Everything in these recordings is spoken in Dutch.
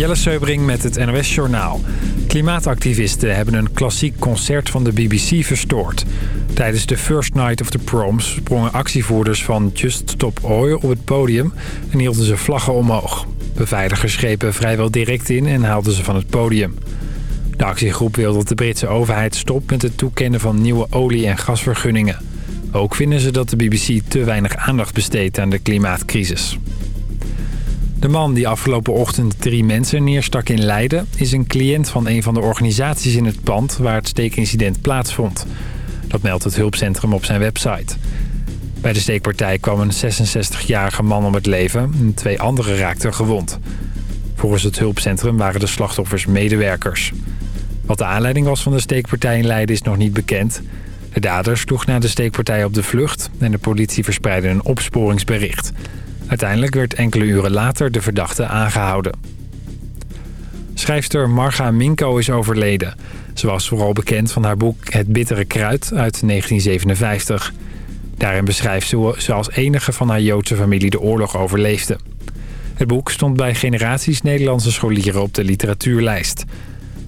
Jelle Seubring met het NOS Journaal. Klimaatactivisten hebben een klassiek concert van de BBC verstoord. Tijdens de First Night of the Proms sprongen actievoerders van Just Stop Oil op het podium... en hielden ze vlaggen omhoog. Beveiligers grepen vrijwel direct in en haalden ze van het podium. De actiegroep wil dat de Britse overheid stopt met het toekennen van nieuwe olie- en gasvergunningen. Ook vinden ze dat de BBC te weinig aandacht besteedt aan de klimaatcrisis. De man die afgelopen ochtend drie mensen neerstak in Leiden... is een cliënt van een van de organisaties in het pand waar het steekincident plaatsvond. Dat meldt het hulpcentrum op zijn website. Bij de steekpartij kwam een 66-jarige man om het leven en twee anderen raakten gewond. Volgens het hulpcentrum waren de slachtoffers medewerkers. Wat de aanleiding was van de steekpartij in Leiden is nog niet bekend. De dader sloeg na de steekpartij op de vlucht en de politie verspreidde een opsporingsbericht... Uiteindelijk werd enkele uren later de verdachte aangehouden. Schrijfster Marga Minko is overleden. Ze was vooral bekend van haar boek Het Bittere Kruid uit 1957. Daarin beschrijft ze als enige van haar Joodse familie de oorlog overleefde. Het boek stond bij generaties Nederlandse scholieren op de literatuurlijst.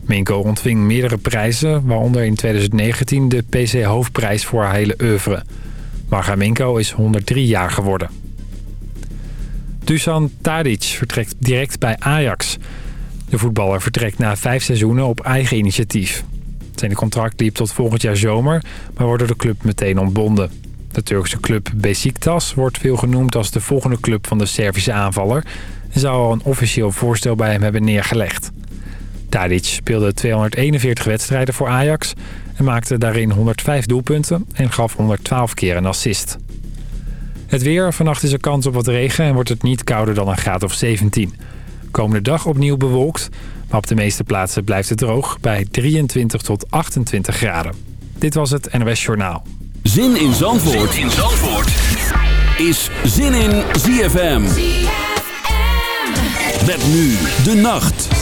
Minko ontving meerdere prijzen, waaronder in 2019 de PC Hoofdprijs voor haar hele oeuvre. Marga Minko is 103 jaar geworden. Dusan Tadic vertrekt direct bij Ajax. De voetballer vertrekt na vijf seizoenen op eigen initiatief. Zijn contract liep tot volgend jaar zomer, maar wordt door de club meteen ontbonden. De Turkse club Besiktas wordt veel genoemd als de volgende club van de Servische aanvaller... en zou al een officieel voorstel bij hem hebben neergelegd. Tadic speelde 241 wedstrijden voor Ajax... en maakte daarin 105 doelpunten en gaf 112 keer een assist. Het weer. Vannacht is er kans op wat regen en wordt het niet kouder dan een graad of 17. Komende dag opnieuw bewolkt, maar op de meeste plaatsen blijft het droog bij 23 tot 28 graden. Dit was het NOS Journaal. Zin in Zandvoort, zin in Zandvoort. is Zin in ZFM. ZFM. Met nu de nacht.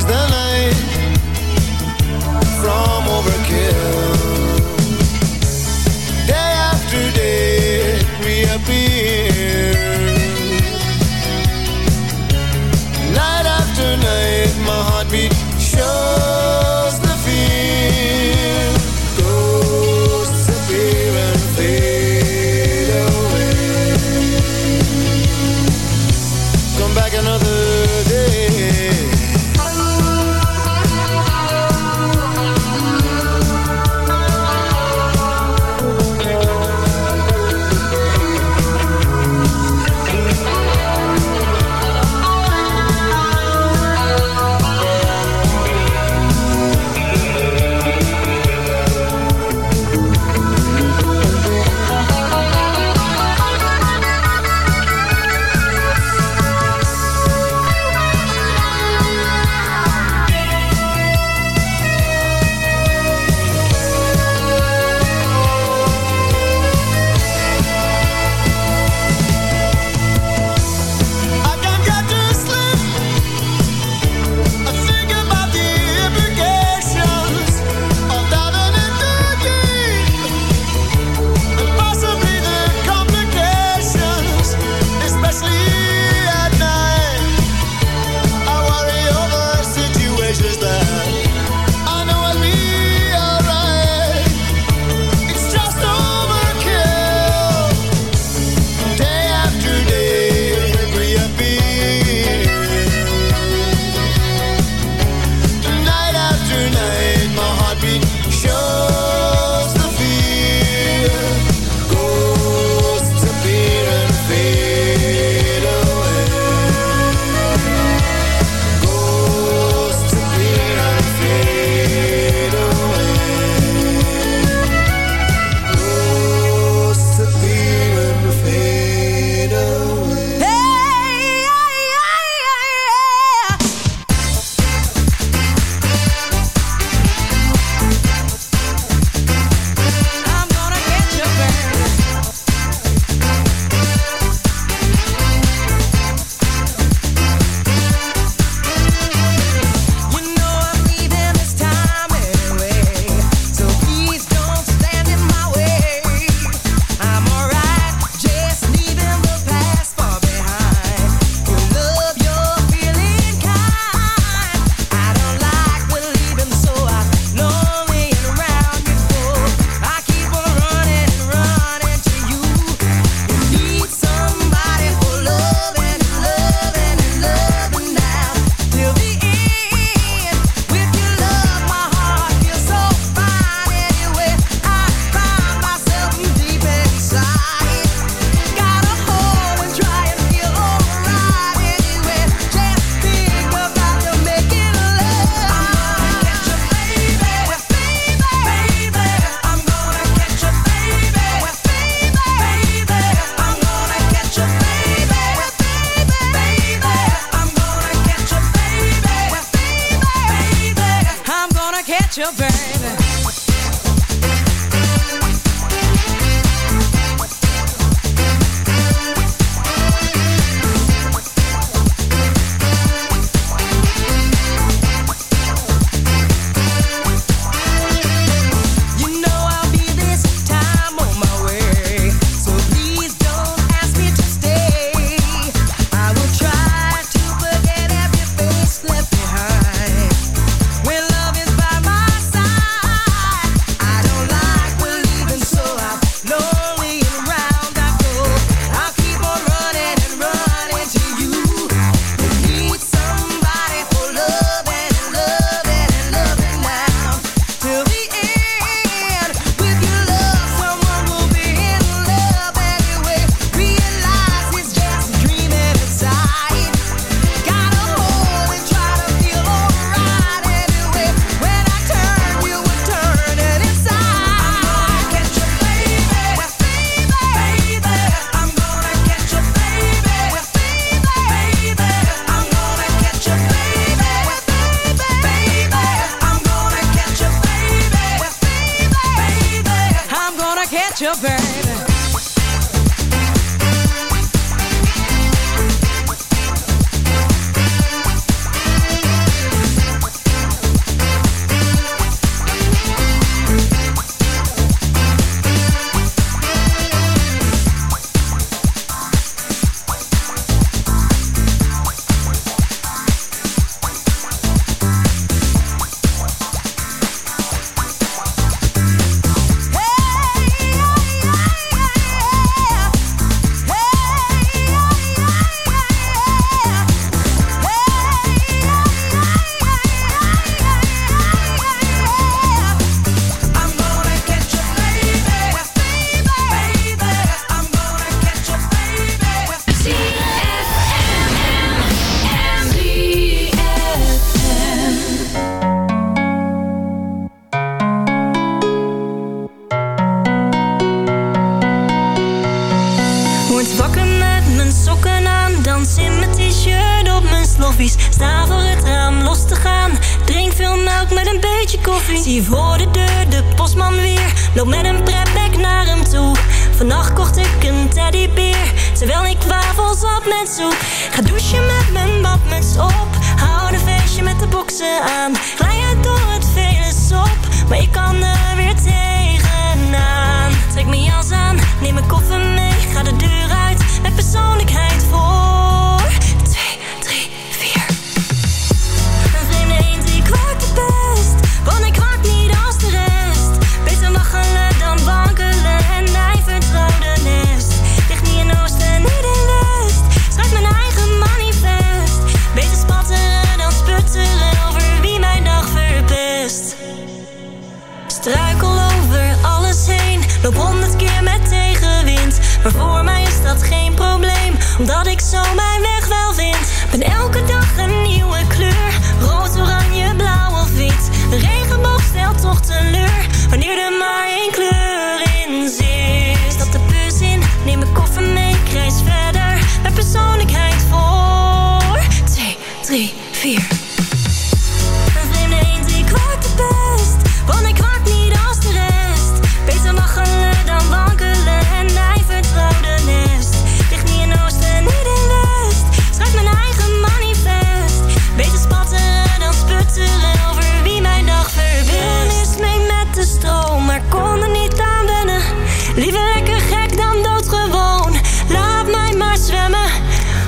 is the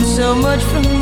so much from you.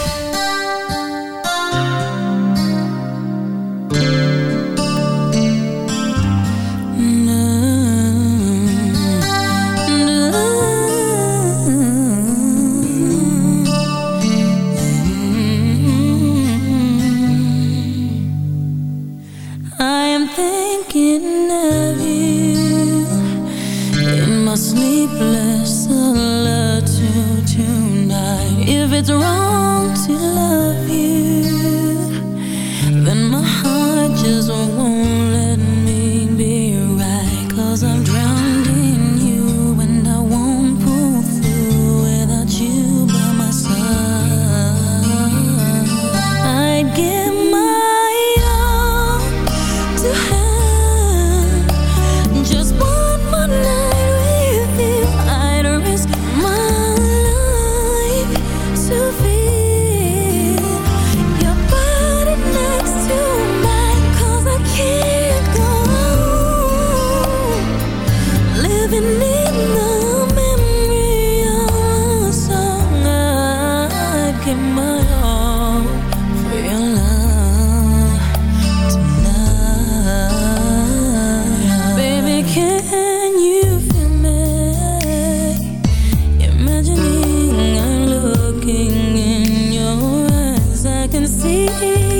see.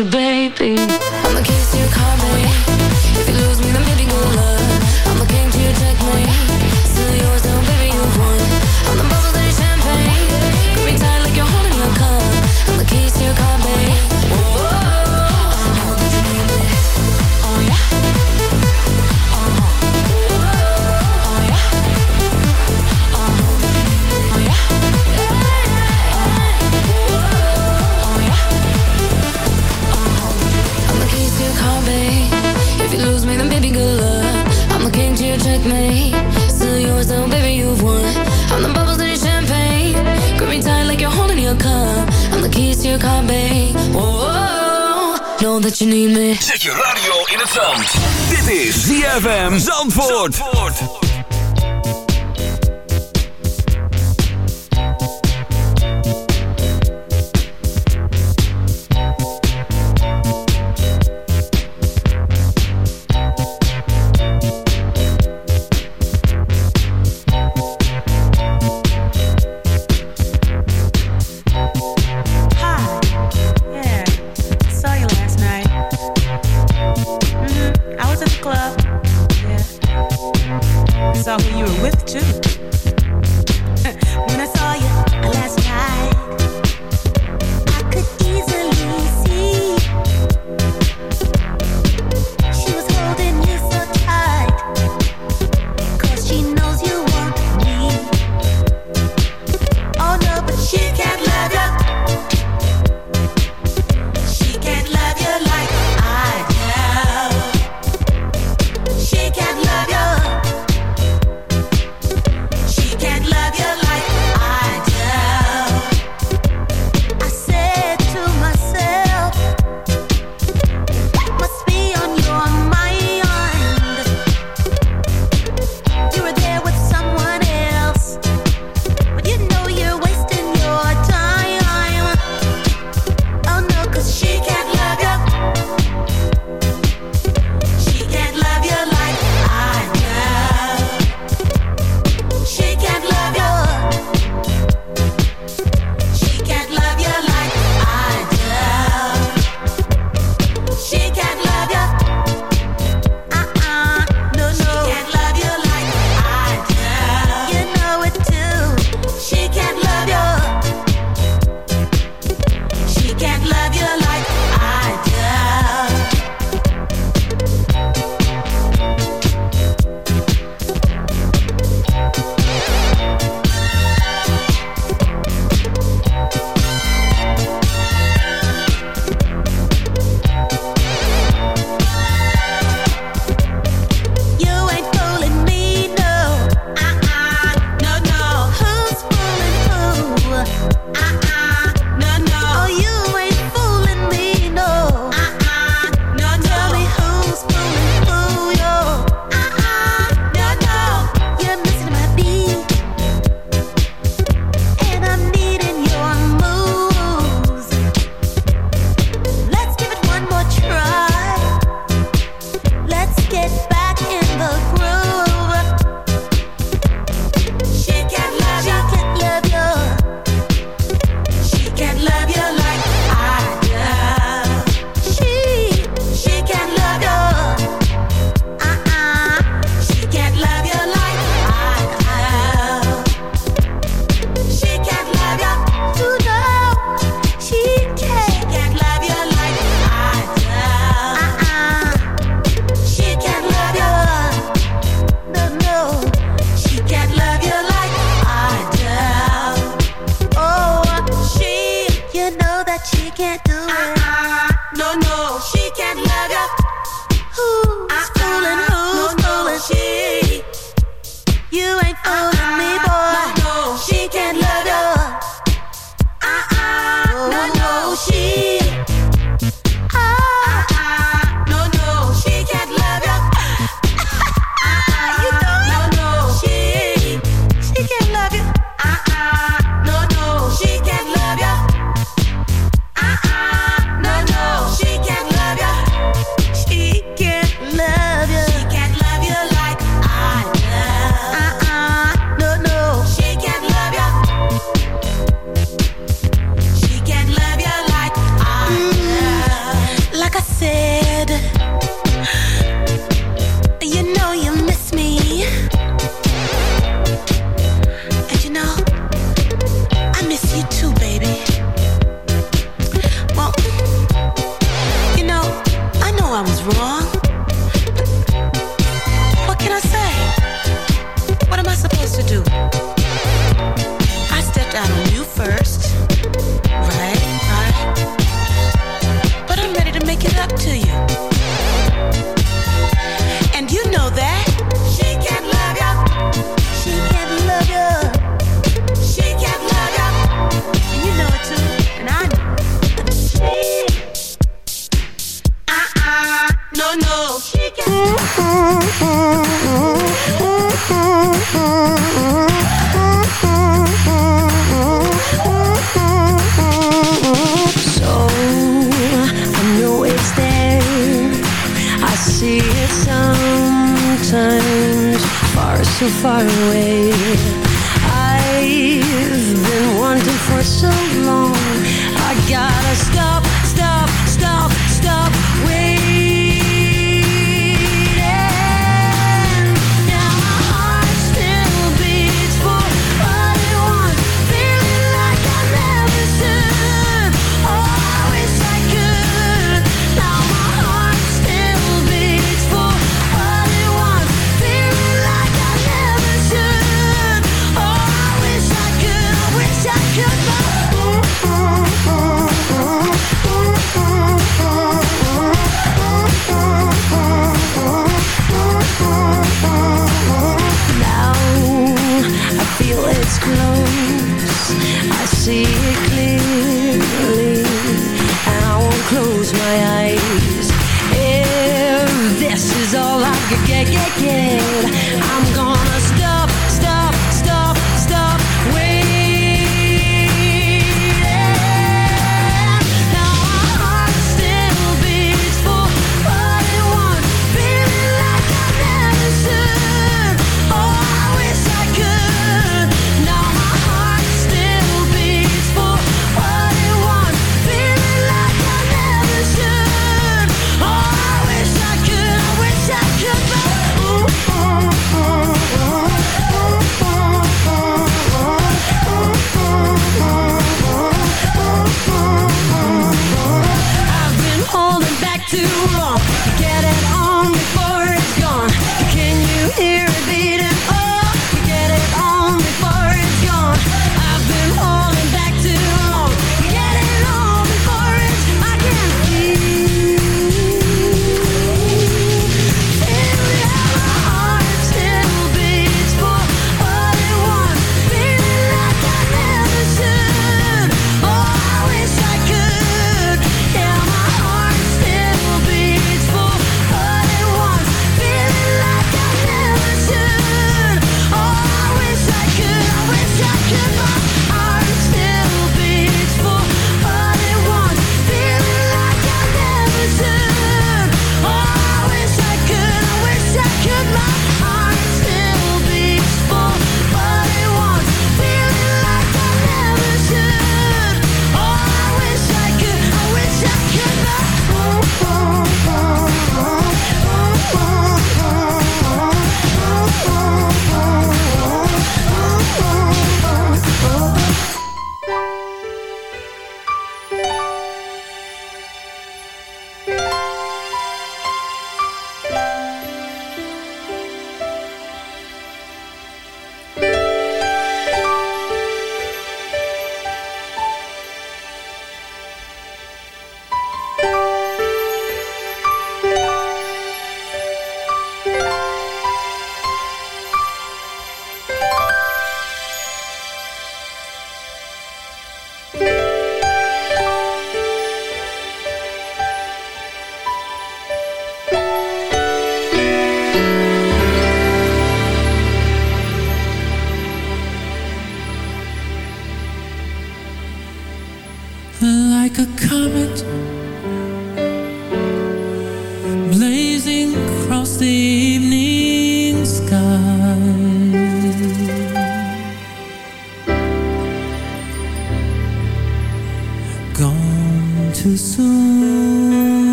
your baby. you got me. Whoa, know that you need me. Zet je radio in het zand. Dit is ZFM Zandvoort. Zandvoort.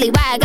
Probably why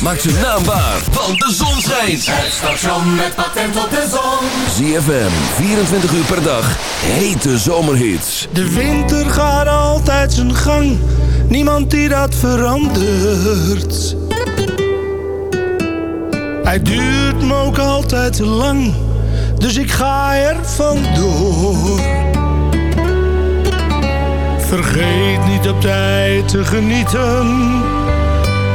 Maak zijn naam waar, want de zon schijnt. Het station met patent op de zon. ZFM, 24 uur per dag. Hete zomerhits. De winter gaat altijd zijn gang, niemand die dat verandert. Hij duurt me ook altijd te lang, dus ik ga er vandoor. Vergeet niet op tijd te genieten,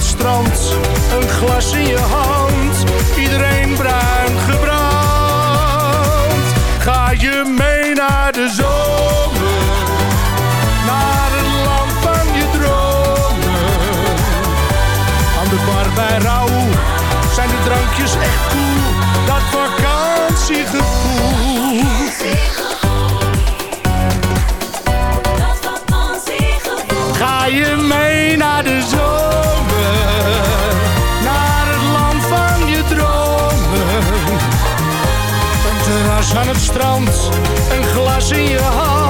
Het strand, een glas in je hand, aan het strand, een glas in je hand,